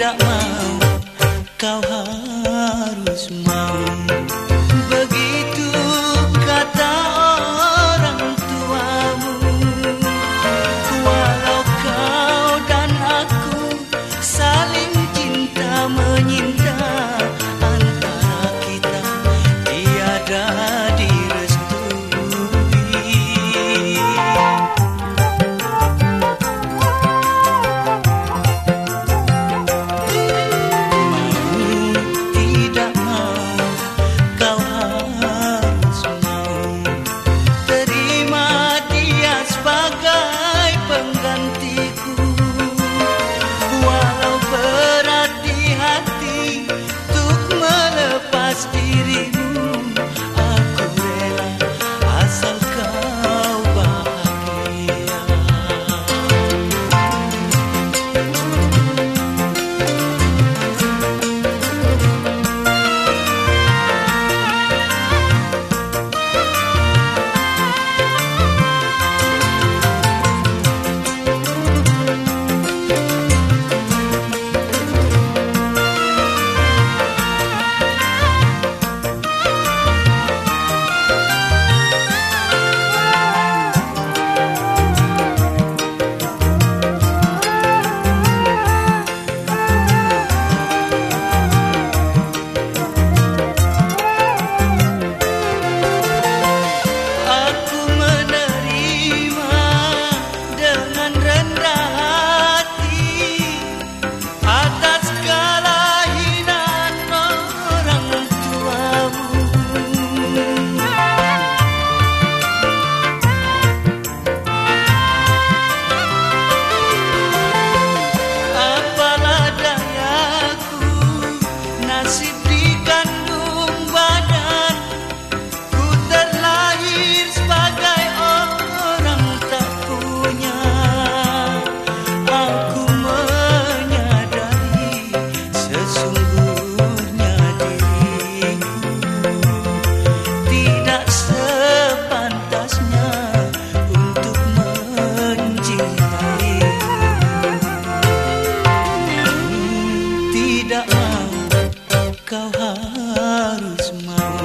tidak mau kau harus harus mau